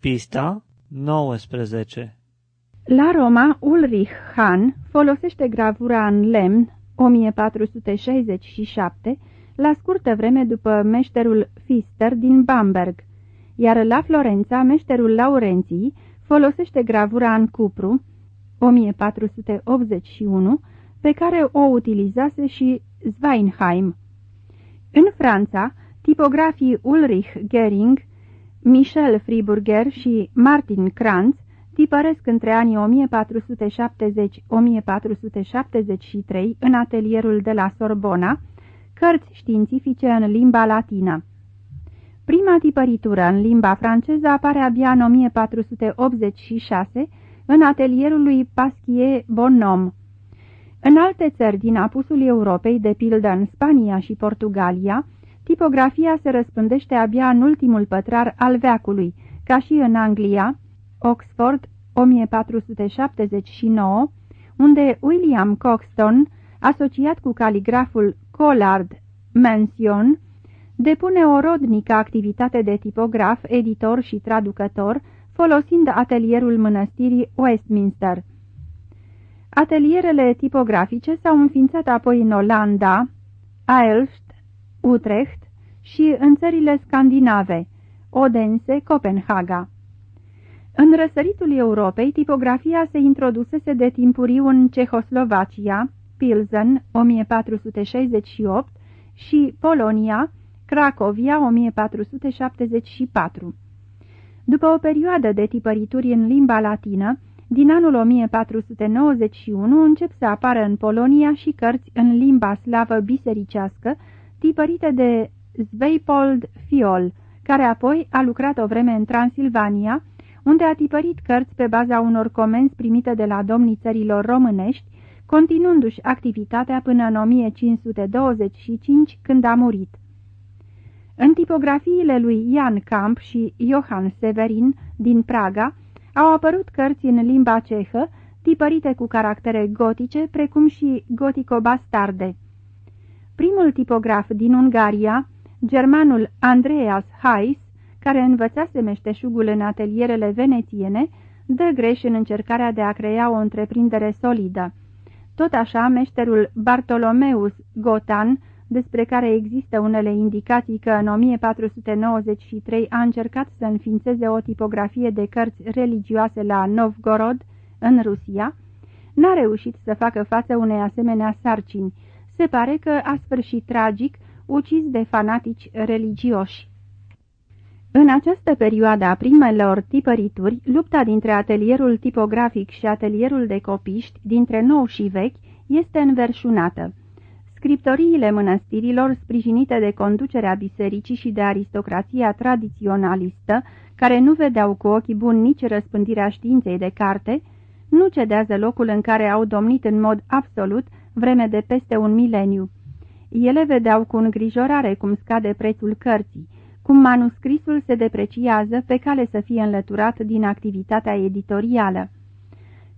Pista 19 La Roma, Ulrich Hahn folosește gravura în lemn 1467 la scurtă vreme după meșterul Pfister din Bamberg, iar la Florența meșterul Laurenții folosește gravura în cupru 1481 pe care o utilizase și Zweinheim. În Franța, tipografii Ulrich Gering Michel Friburger și Martin Kranz tipăresc între anii 1470-1473 în atelierul de la Sorbona cărți științifice în limba latină. Prima tipăritură în limba franceză apare abia în 1486 în atelierul lui Pasquier Bonhomme. În alte țări din apusul Europei, de pildă în Spania și Portugalia, tipografia se răspândește abia în ultimul pătrar al veacului, ca și în Anglia, Oxford, 1479, unde William Coxton, asociat cu caligraful Collard Mansion, depune o rodnică activitate de tipograf, editor și traducător, folosind atelierul mănăstirii Westminster. Atelierele tipografice s-au înființat apoi în Olanda, Aelst, Utrecht și în țările scandinave, Odense, Copenhaga. În răsăritul Europei, tipografia se introdusese de timpuriu în Cehoslovacia, Pilsen, 1468, și Polonia, Cracovia, 1474. După o perioadă de tipărituri în limba latină, din anul 1491 încep să apară în Polonia și cărți în limba slavă bisericească, tipărite de Zweipold Fiol, care apoi a lucrat o vreme în Transilvania, unde a tipărit cărți pe baza unor comenzi primite de la domnii țărilor românești, continuându-și activitatea până în 1525, când a murit. În tipografiile lui Jan Camp și Johann Severin din Praga au apărut cărți în limba cehă, tipărite cu caractere gotice, precum și gotico-bastarde. Primul tipograf din Ungaria, germanul Andreas Heiss, care învățase meșteșugul în atelierele venețiene, dă greș în încercarea de a crea o întreprindere solidă. Tot așa, meșterul Bartolomeus Gotan, despre care există unele indicații că în 1493 a încercat să înființeze o tipografie de cărți religioase la Novgorod, în Rusia, n-a reușit să facă față unei asemenea sarcini. Se pare că a sfârșit tragic, ucis de fanatici religioși. În această perioadă a primelor tipărituri, lupta dintre atelierul tipografic și atelierul de copiști, dintre nou și vechi, este înverșunată. Scriptoriile mănăstirilor, sprijinite de conducerea bisericii și de aristocrația tradiționalistă, care nu vedeau cu ochii buni nici răspândirea științei de carte, nu cedează locul în care au domnit în mod absolut vreme de peste un mileniu. Ele vedeau cu îngrijorare cum scade prețul cărții, cum manuscrisul se depreciază pe cale să fie înlăturat din activitatea editorială.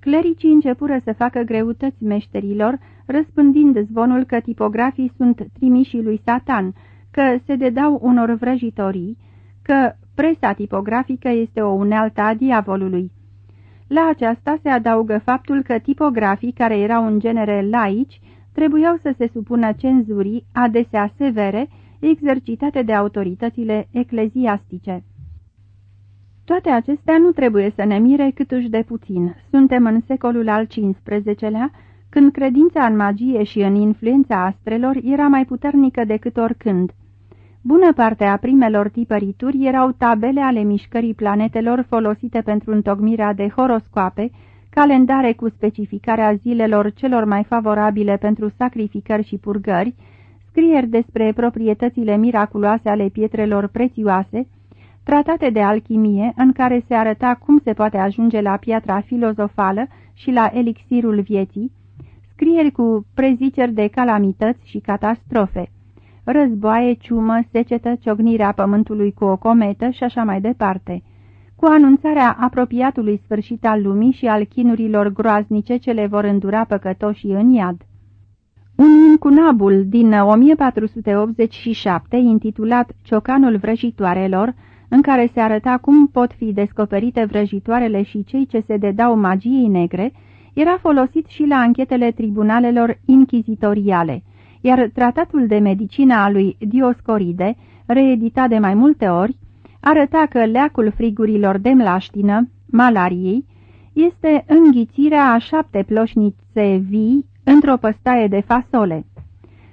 Clericii începură să facă greutăți meșterilor, răspândind zvonul că tipografii sunt trimișii lui Satan, că se dedau unor vrăjitorii, că presa tipografică este o unealtă a diavolului. La aceasta se adaugă faptul că tipografii, care erau în genere laici, trebuiau să se supună cenzurii, adesea severe, exercitate de autoritățile ecleziastice. Toate acestea nu trebuie să ne mire câtuși de puțin. Suntem în secolul al XV-lea, când credința în magie și în influența astrelor era mai puternică decât oricând. Bună parte a primelor tipărituri erau tabele ale mișcării planetelor folosite pentru întocmirea de horoscoape, calendare cu specificarea zilelor celor mai favorabile pentru sacrificări și purgări, scrieri despre proprietățile miraculoase ale pietrelor prețioase, tratate de alchimie în care se arăta cum se poate ajunge la piatra filozofală și la elixirul vieții, scrieri cu preziceri de calamități și catastrofe, războaie, ciumă, secetă, ciognirea pământului cu o cometă și așa mai departe, cu anunțarea apropiatului sfârșit al lumii și al chinurilor groaznice ce le vor îndura păcătoșii în iad. Un incunabul din 1487, intitulat Ciocanul vrăjitoarelor, în care se arăta cum pot fi descoperite vrăjitoarele și cei ce se dedau magiei negre, era folosit și la anchetele tribunalelor inchizitoriale, iar tratatul de medicină a lui Dioscoride, reeditat de mai multe ori, arăta că leacul frigurilor de mlaștină, malariei, este înghițirea a șapte ploșnițe vii într-o păstaie de fasole.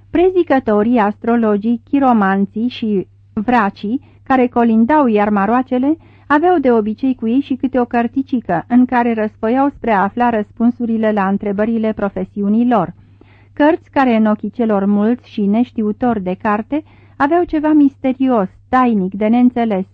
Prezicătorii, astrologii, chiromanții și vracii, care colindau iar maroacele, aveau de obicei cu ei și câte o cărticică, în care răsfoiau spre a afla răspunsurile la întrebările profesiunii lor. Cărți care în ochii celor mulți și neștiutori de carte aveau ceva misterios, tainic, de neînțeles.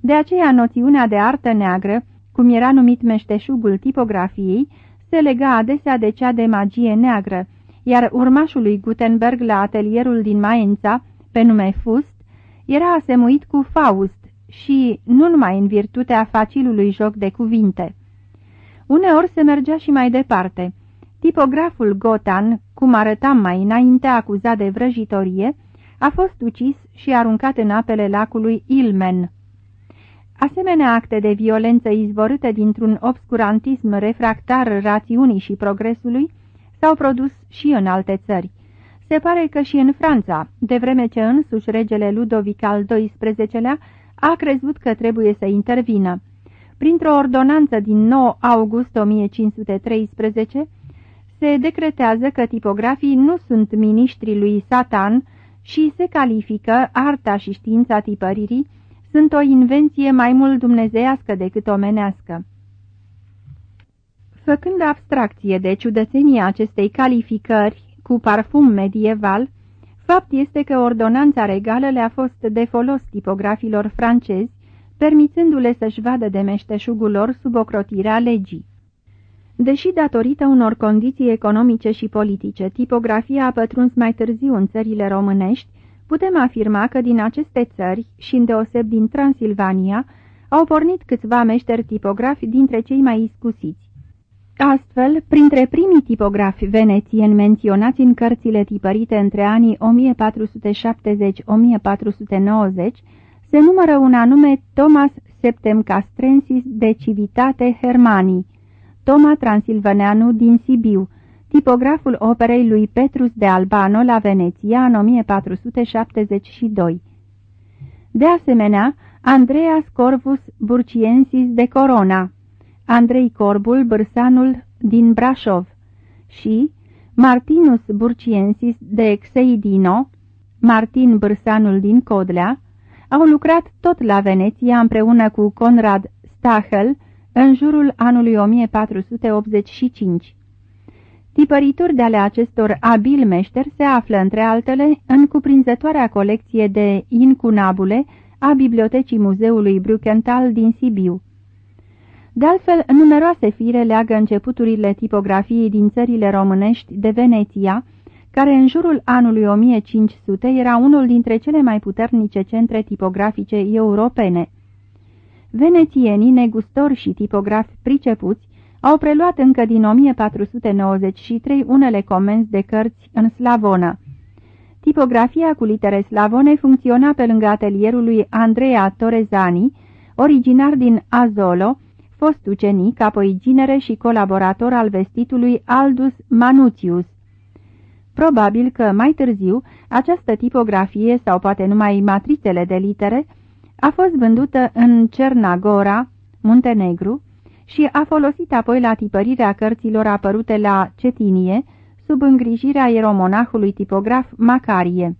De aceea noțiunea de artă neagră, cum era numit meșteșugul tipografiei, se lega adesea de cea de magie neagră, iar urmașul lui Gutenberg la atelierul din Maința, pe nume Fust, era asemuit cu Faust și nu numai în virtutea facilului joc de cuvinte. Uneori se mergea și mai departe. Tipograful Gotan, cum arătam mai înainte acuzat de vrăjitorie, a fost ucis și aruncat în apele lacului Ilmen. Asemenea acte de violență izvorâte dintr-un obscurantism refractar rațiunii și progresului s-au produs și în alte țări. Se pare că și în Franța, de vreme ce însuși regele Ludovic al XII-lea a crezut că trebuie să intervină. Printr-o ordonanță din 9 august 1513, se decretează că tipografii nu sunt miniștrii lui Satan și se califică arta și știința tipăririi sunt o invenție mai mult dumnezeiască decât omenească. Făcând abstracție de ciudățenia acestei calificări cu parfum medieval, fapt este că ordonanța regală le-a fost de folos tipografilor francezi, permițându-le să-și vadă de meșteșugul lor sub ocrotirea legii. Deși datorită unor condiții economice și politice, tipografia a pătruns mai târziu în țările românești, putem afirma că din aceste țări, și îndeoseb din Transilvania, au pornit câțiva meșteri tipografi dintre cei mai iscusiți. Astfel, printre primii tipografi venețieni menționați în cărțile tipărite între anii 1470-1490, se numără un anume Thomas Septemcastrensis de Civitate Hermanii, Toma Transilvaneanu din Sibiu, tipograful operei lui Petrus de Albano la Veneția în 1472. De asemenea, Andreas Corvus Burciensis de Corona, Andrei Corbul, bărsanul din Brașov și Martinus Burciensis de Exeidino, Martin Bărsanul din Codlea, au lucrat tot la Veneția împreună cu Conrad Stachel în jurul anului 1485. Tipărituri de ale acestor abil meșteri se află, între altele, în cuprinzătoarea colecție de incunabule a Bibliotecii Muzeului Bruckenthal din Sibiu. De altfel, numeroase fire leagă începuturile tipografiei din țările românești de Veneția, care în jurul anului 1500 era unul dintre cele mai puternice centre tipografice europene. Venețienii, negustori și tipografi pricepuți, au preluat încă din 1493 unele comenzi de cărți în slavonă. Tipografia cu litere slavone funcționa pe lângă atelierul lui Andrea Torezani, originar din Azolo, fost ucenic, apoi ginere și colaborator al vestitului Aldus Manutius. Probabil că mai târziu această tipografie, sau poate numai matrițele de litere, a fost vândută în Cernagora, Muntenegru, și a folosit apoi la tipărirea cărților apărute la Cetinie, sub îngrijirea ieromonahului tipograf Macarie.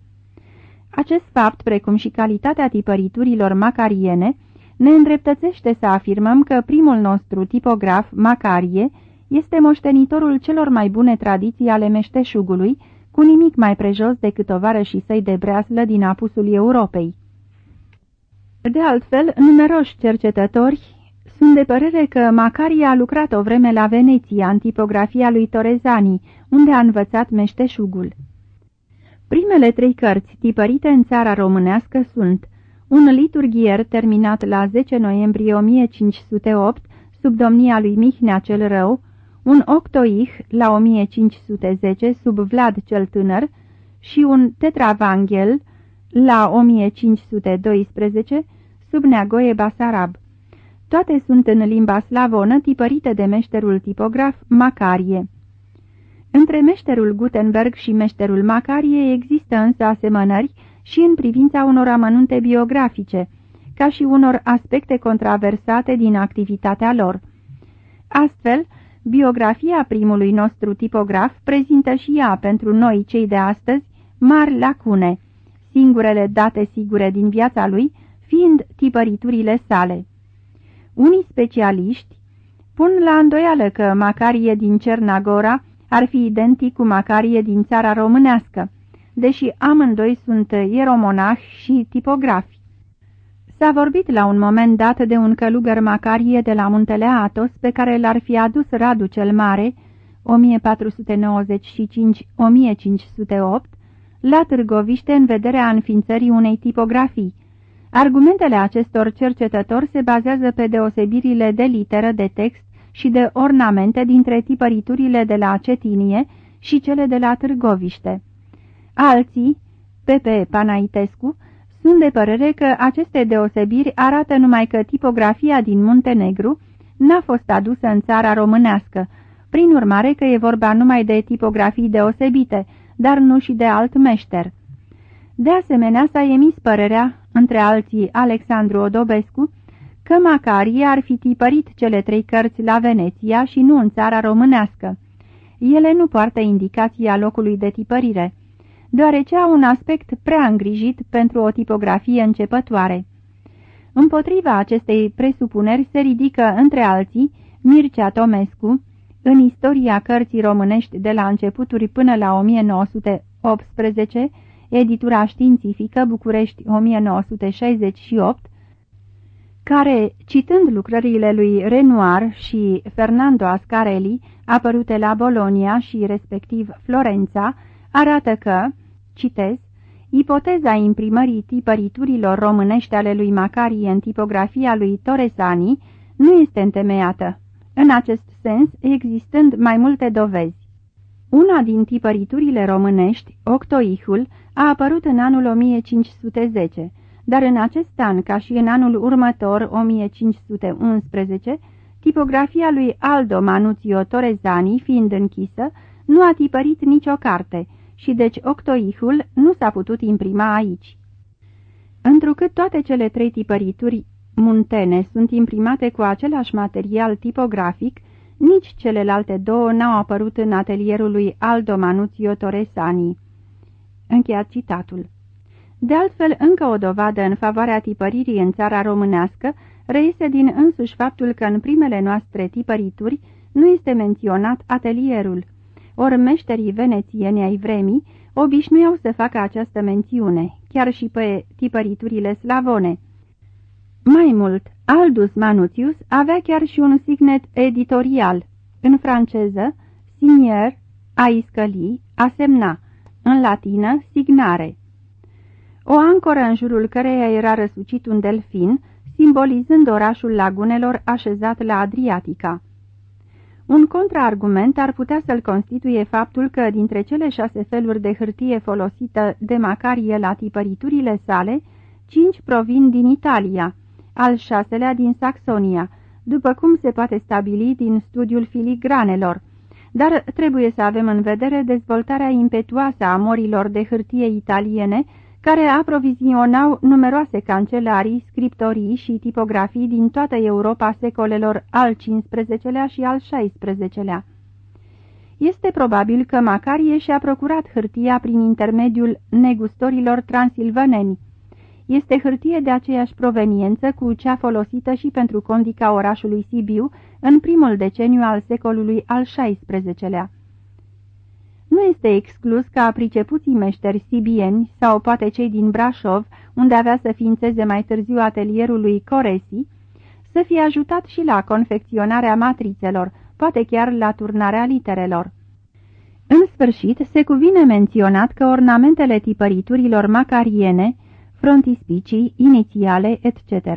Acest fapt, precum și calitatea tipăriturilor macariene, ne îndreptățește să afirmăm că primul nostru tipograf, Macarie, este moștenitorul celor mai bune tradiții ale meșteșugului, cu nimic mai prejos decât și săi de breaslă din apusul Europei. De altfel, numeroși cercetători sunt de părere că Macarie a lucrat o vreme la Veneția, în tipografia lui Torezani, unde a învățat meșteșugul. Primele trei cărți tipărite în țara românească sunt un liturghier terminat la 10 noiembrie 1508, sub domnia lui Mihnea cel Rău, un octoih la 1510, sub Vlad cel Tânăr, și un tetravanghel la 1512, sub Neagoe Basarab. Toate sunt în limba slavonă, tipărite de meșterul tipograf Macarie. Între meșterul Gutenberg și meșterul Macarie există însă asemănări și în privința unor amănunte biografice, ca și unor aspecte contraversate din activitatea lor. Astfel, biografia primului nostru tipograf prezintă și ea pentru noi, cei de astăzi, mari lacune, singurele date sigure din viața lui fiind tipăriturile sale. Unii specialiști pun la îndoială că Macarie din Cernagora ar fi identic cu Macarie din țara românească, deși amândoi sunt ieromonahi și tipografi. S-a vorbit la un moment dat de un călugăr Macarie de la muntele Atos pe care l-ar fi adus Radu cel Mare, 1495-1508, la Târgoviște în vederea înființării unei tipografii. Argumentele acestor cercetători se bazează pe deosebirile de literă, de text și de ornamente dintre tipăriturile de la Cetinie și cele de la Târgoviște. Alții, Pepe Panaitescu, sunt de părere că aceste deosebiri arată numai că tipografia din Muntenegru n-a fost adusă în țara românească, prin urmare că e vorba numai de tipografii deosebite, dar nu și de alt meșter. De asemenea, s-a emis părerea, între alții Alexandru Odobescu, că Macarie ar fi tipărit cele trei cărți la Veneția și nu în țara românească. Ele nu poartă indicația locului de tipărire, deoarece au un aspect prea îngrijit pentru o tipografie începătoare. Împotriva acestei presupuneri se ridică, între alții, Mircea Tomescu, în istoria cărții românești de la începuturi până la 1918, editura științifică București 1968, care, citând lucrările lui Renoir și Fernando Ascarelli, apărute la Bolonia și respectiv Florența, arată că, citez, ipoteza imprimării tipăriturilor românești ale lui Macarie în tipografia lui Toresani nu este întemeiată, în acest sens existând mai multe dovezi. Una din tipăriturile românești, Octoihul, a apărut în anul 1510, dar în acest an, ca și în anul următor, 1511, tipografia lui Aldo Manuzio Torezani, fiind închisă, nu a tipărit nicio carte și deci octoihul nu s-a putut imprima aici. Întrucât toate cele trei tipărituri muntene sunt imprimate cu același material tipografic, nici celelalte două n-au apărut în atelierul lui Aldo Manuzio Torresani. Încheiat citatul. De altfel, încă o dovadă în favoarea tipăririi în țara românească reiese din însuși faptul că în primele noastre tipărituri nu este menționat atelierul, ori meșterii venețieni ai vremii obișnuiau să facă această mențiune, chiar și pe tipăriturile slavone. Mai mult, Aldus Manutius avea chiar și un signet editorial, în franceză, signier, a iscăli, a semna, în latină, signare. O ancoră în jurul căreia era răsucit un delfin, simbolizând orașul lagunelor așezat la Adriatica. Un contraargument ar putea să-l constituie faptul că, dintre cele șase feluri de hârtie folosită de Macarie la tipăriturile sale, cinci provin din Italia, al șaselea din Saxonia, după cum se poate stabili din studiul filigranelor, dar trebuie să avem în vedere dezvoltarea impetuoasă a morilor de hârtie italiene, care aprovizionau numeroase cancelarii, scriptorii și tipografii din toată Europa secolelor al XV-lea și al XVI-lea. Este probabil că Macarie și-a procurat hârtia prin intermediul negustorilor transilvaneni, este hârtie de aceeași proveniență cu cea folosită și pentru condica orașului Sibiu în primul deceniu al secolului al XVI-lea. Nu este exclus ca pricepuții meșteri sibieni sau poate cei din Brașov, unde avea să ființeze mai târziu atelierul lui Coresi, să fie ajutat și la confecționarea matrițelor, poate chiar la turnarea literelor. În sfârșit, se cuvine menționat că ornamentele tipăriturilor macariene frontispicii, inițiale, etc.,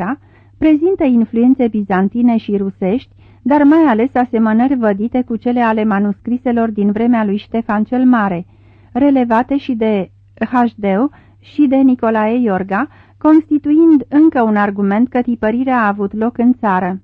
prezintă influențe bizantine și rusești, dar mai ales asemănări vădite cu cele ale manuscriselor din vremea lui Ștefan cel Mare, relevate și de Hdeu și de Nicolae Iorga, constituind încă un argument că tipărirea a avut loc în țară.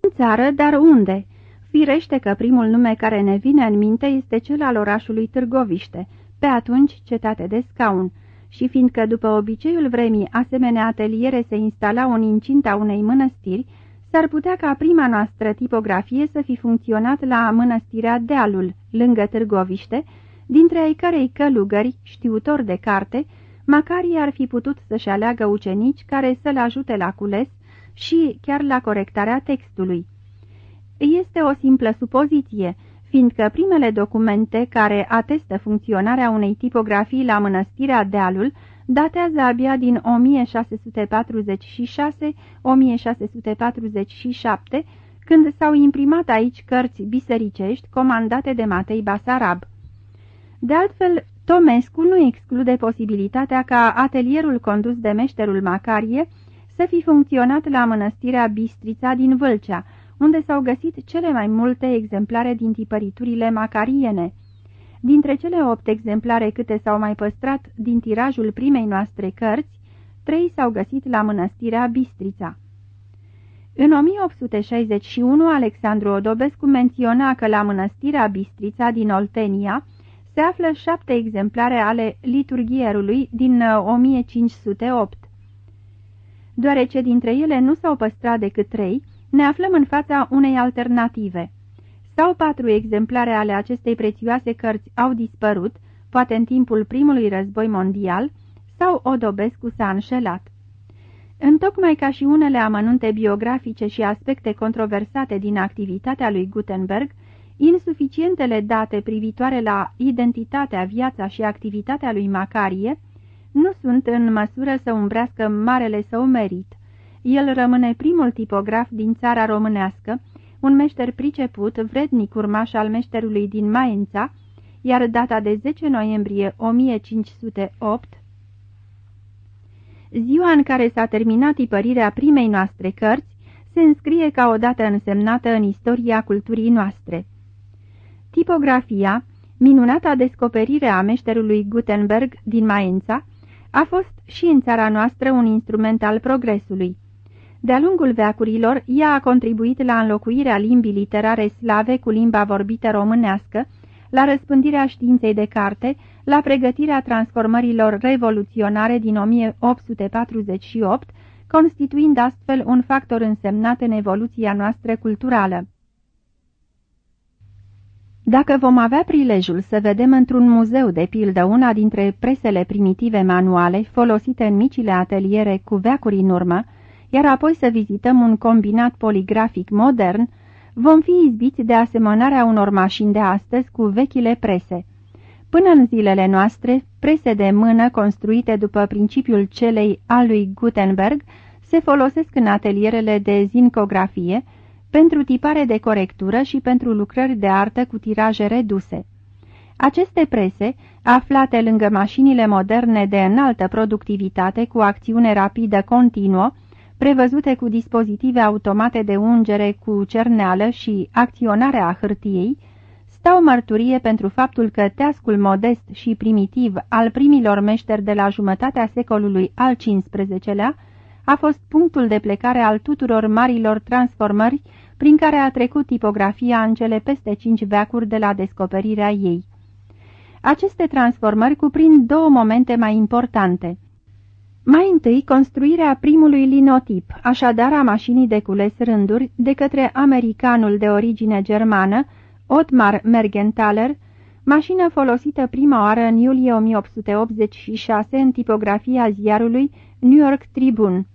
În țară, dar unde? Firește că primul nume care ne vine în minte este cel al orașului Târgoviște, pe atunci cetate de scaun, și fiindcă după obiceiul vremii asemenea ateliere se instalau în incinta unei mănăstiri, s-ar putea ca prima noastră tipografie să fi funcționat la mănăstirea Dealul, lângă Târgoviște, dintre ai cărei călugări, știutori de carte, Macarie ar fi putut să-și aleagă ucenici care să-l ajute la cules și chiar la corectarea textului. Este o simplă supoziție, fiindcă primele documente care atestă funcționarea unei tipografii la mănăstirea Dealul datează abia din 1646-1647, când s-au imprimat aici cărți bisericești comandate de Matei Basarab. De altfel, Tomescu nu exclude posibilitatea ca atelierul condus de meșterul Macarie să fi funcționat la mănăstirea Bistrița din Vâlcea, unde s-au găsit cele mai multe exemplare din tipăriturile macariene. Dintre cele opt exemplare câte s-au mai păstrat din tirajul primei noastre cărți, trei s-au găsit la mănăstirea Bistrița. În 1861, Alexandru Odobescu menționa că la mănăstirea Bistrița din Oltenia se află șapte exemplare ale liturghierului din 1508. Uh, Deoarece dintre ele nu s-au păstrat decât trei, ne aflăm în fața unei alternative. Sau patru exemplare ale acestei prețioase cărți au dispărut, poate în timpul primului război mondial, sau Odobescu s-a înșelat. Întocmai ca și unele amănunte biografice și aspecte controversate din activitatea lui Gutenberg, insuficientele date privitoare la identitatea, viața și activitatea lui Macarie nu sunt în măsură să umbrească marele său merit. El rămâne primul tipograf din țara românească, un meșter priceput, vrednic urmaș al meșterului din Maința, iar data de 10 noiembrie 1508, ziua în care s-a terminat tipărirea primei noastre cărți, se înscrie ca o dată însemnată în istoria culturii noastre. Tipografia, minunata descoperire a meșterului Gutenberg din Maința, a fost și în țara noastră un instrument al progresului. De-a lungul veacurilor, ea a contribuit la înlocuirea limbii literare slave cu limba vorbită românească, la răspândirea științei de carte, la pregătirea transformărilor revoluționare din 1848, constituind astfel un factor însemnat în evoluția noastră culturală. Dacă vom avea prilejul să vedem într-un muzeu de pildă una dintre presele primitive manuale folosite în micile ateliere cu veacuri în urmă, iar apoi să vizităm un combinat poligrafic modern, vom fi izbiți de asemănarea unor mașini de astăzi cu vechile prese. Până în zilele noastre, prese de mână construite după principiul celei al lui Gutenberg se folosesc în atelierele de zincografie, pentru tipare de corectură și pentru lucrări de artă cu tiraje reduse. Aceste prese, aflate lângă mașinile moderne de înaltă productivitate cu acțiune rapidă continuă, prevăzute cu dispozitive automate de ungere cu cerneală și acționarea hârtiei, stau mărturie pentru faptul că teascul modest și primitiv al primilor meșteri de la jumătatea secolului al XV-lea a fost punctul de plecare al tuturor marilor transformări prin care a trecut tipografia în cele peste cinci veacuri de la descoperirea ei. Aceste transformări cuprind două momente mai importante. Mai întâi, construirea primului linotip, așadar a mașinii de cules rânduri, de către americanul de origine germană, Otmar Mergenthaler, mașină folosită prima oară în iulie 1886 în tipografia ziarului New York Tribune.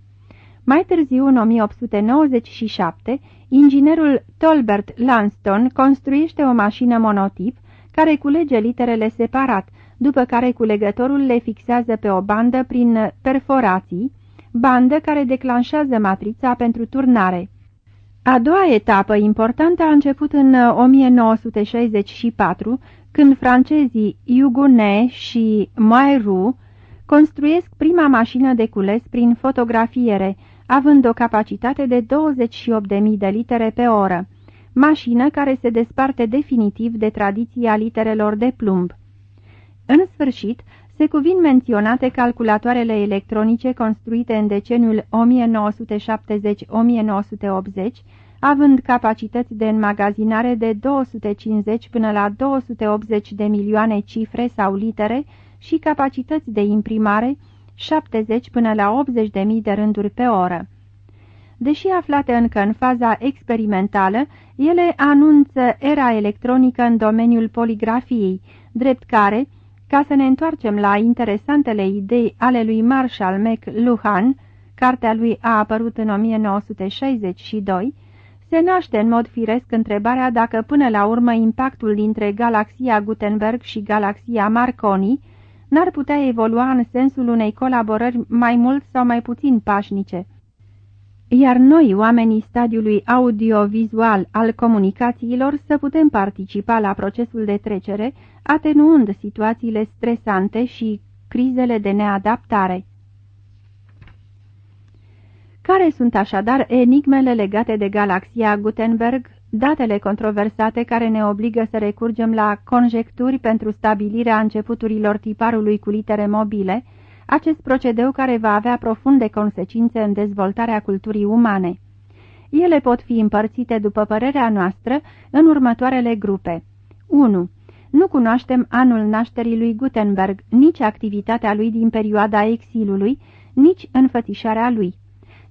Mai târziu, în 1897, inginerul Tolbert Lanston construiește o mașină monotip care culege literele separat, după care culegătorul le fixează pe o bandă prin perforații, bandă care declanșează matrița pentru turnare. A doua etapă importantă a început în 1964, când francezii Hugonet și Moiru construiesc prima mașină de cules prin fotografiere, având o capacitate de 28.000 de litere pe oră, mașină care se desparte definitiv de tradiția literelor de plumb. În sfârșit, se cuvin menționate calculatoarele electronice construite în deceniul 1970-1980, având capacități de înmagazinare de 250 până la 280 de milioane cifre sau litere și capacități de imprimare 70 până la 80 de mii de rânduri pe oră. Deși aflate încă în faza experimentală, ele anunță era electronică în domeniul poligrafiei, drept care, ca să ne întoarcem la interesantele idei ale lui Marshall McLuhan, cartea lui a apărut în 1962, se naște în mod firesc întrebarea dacă până la urmă impactul dintre galaxia Gutenberg și galaxia Marconi n-ar putea evolua în sensul unei colaborări mai mult sau mai puțin pașnice. Iar noi, oamenii stadiului audiovizual al comunicațiilor, să putem participa la procesul de trecere, atenuând situațiile stresante și crizele de neadaptare. Care sunt așadar enigmele legate de galaxia Gutenberg, datele controversate care ne obligă să recurgem la conjecturi pentru stabilirea începuturilor tiparului cu litere mobile, acest procedeu care va avea profunde consecințe în dezvoltarea culturii umane. Ele pot fi împărțite, după părerea noastră, în următoarele grupe. 1. Nu cunoaștem anul nașterii lui Gutenberg, nici activitatea lui din perioada exilului, nici înfățișarea lui.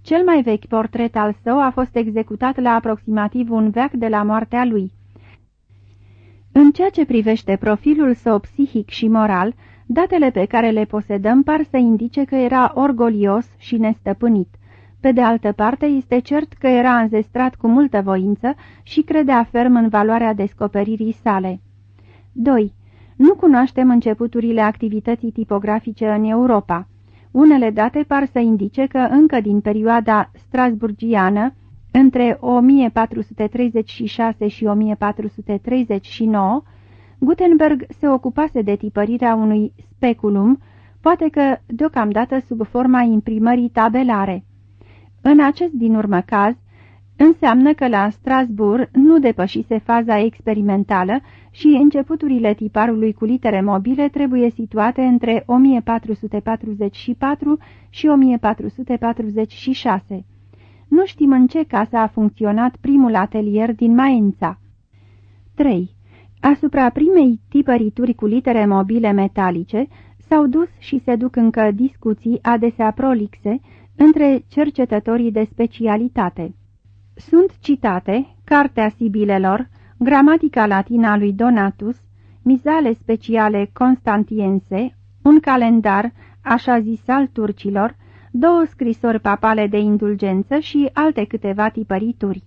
Cel mai vechi portret al său a fost executat la aproximativ un veac de la moartea lui. În ceea ce privește profilul său psihic și moral, datele pe care le posedăm par să indice că era orgolios și nestăpânit. Pe de altă parte, este cert că era înzestrat cu multă voință și credea ferm în valoarea descoperirii sale. 2. Nu cunoaștem începuturile activității tipografice în Europa. Unele date par să indice că încă din perioada strasburgiană, între 1436 și 1439, Gutenberg se ocupase de tipărirea unui speculum, poate că deocamdată sub forma imprimării tabelare. În acest din urmă caz, înseamnă că la Strasbourg nu depășise faza experimentală și începuturile tiparului cu litere mobile trebuie situate între 1444 și 1446. Nu știm în ce casă a funcționat primul atelier din Maența. 3. Asupra primei tipărituri cu litere mobile metalice s-au dus și se duc încă discuții adesea prolixe între cercetătorii de specialitate. Sunt citate Cartea Sibilelor, Gramatica latină a lui Donatus, Mizale speciale constantiense, un calendar, așa zis al turcilor, două scrisori papale de indulgență și alte câteva tipărituri.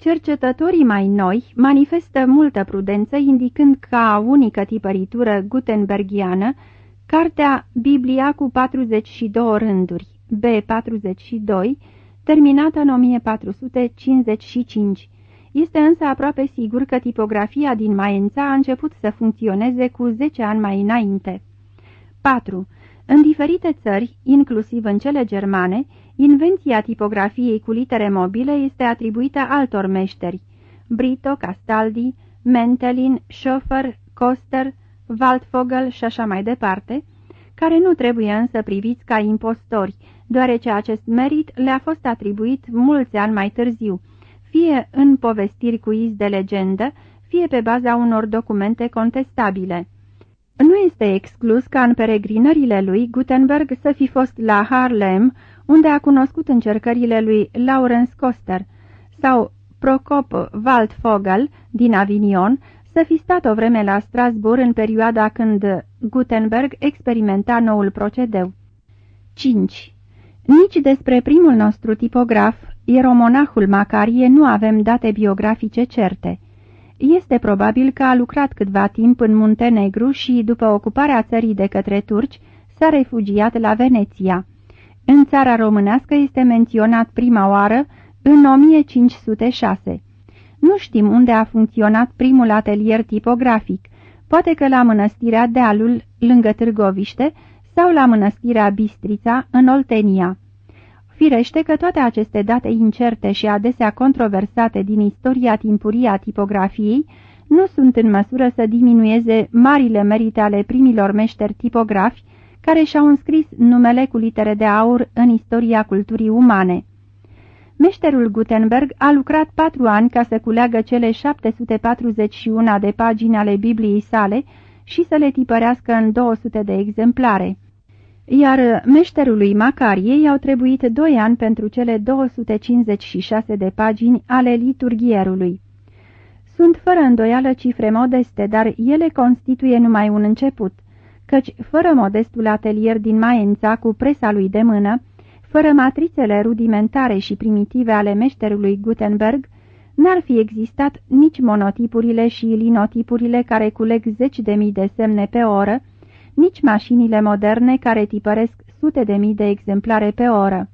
Cercetătorii mai noi manifestă multă prudență indicând ca unică tipăritură gutenbergiană cartea Biblia cu 42 rânduri, B42, terminată în 1455. Este însă aproape sigur că tipografia din Maența a început să funcționeze cu 10 ani mai înainte. 4. În diferite țări, inclusiv în cele germane, invenția tipografiei cu litere mobile este atribuită altor meșteri, Brito, Castaldi, Mentelin, Schofer, Koster, Waldvogel și așa mai departe, care nu trebuie însă priviți ca impostori, deoarece acest merit le-a fost atribuit mulți ani mai târziu, fie în povestiri cu iz de legendă, fie pe baza unor documente contestabile. Nu este exclus ca în peregrinările lui Gutenberg să fi fost la Harlem, unde a cunoscut încercările lui Lawrence Coster, sau Procop Waldvogel din Avignon, să fi stat o vreme la Strasbourg în perioada când Gutenberg experimenta noul procedeu. 5. Nici despre primul nostru tipograf, ieromonahul Macarie, nu avem date biografice certe. Este probabil că a lucrat câtva timp în Muntenegru și, după ocuparea țării de către turci, s-a refugiat la Veneția. În țara românească este menționat prima oară în 1506. Nu știm unde a funcționat primul atelier tipografic, poate că la mănăstirea Dealul, lângă Târgoviște, sau la mănăstirea Bistrița, în Oltenia. Firește că toate aceste date incerte și adesea controversate din istoria timpurie a tipografiei nu sunt în măsură să diminueze marile merite ale primilor meșteri tipografi care și-au înscris numele cu litere de aur în istoria culturii umane. Meșterul Gutenberg a lucrat patru ani ca să culeagă cele 741 de pagini ale Bibliei sale și să le tipărească în 200 de exemplare. Iar meșterului Macarie au trebuit doi ani pentru cele 256 de pagini ale liturghierului. Sunt fără îndoială cifre modeste, dar ele constituie numai un început, căci fără modestul atelier din Maența cu presa lui de mână, fără matrițele rudimentare și primitive ale meșterului Gutenberg, n-ar fi existat nici monotipurile și linotipurile care culeg zeci de mii de semne pe oră, nici mașinile moderne care tipăresc sute de mii de exemplare pe oră.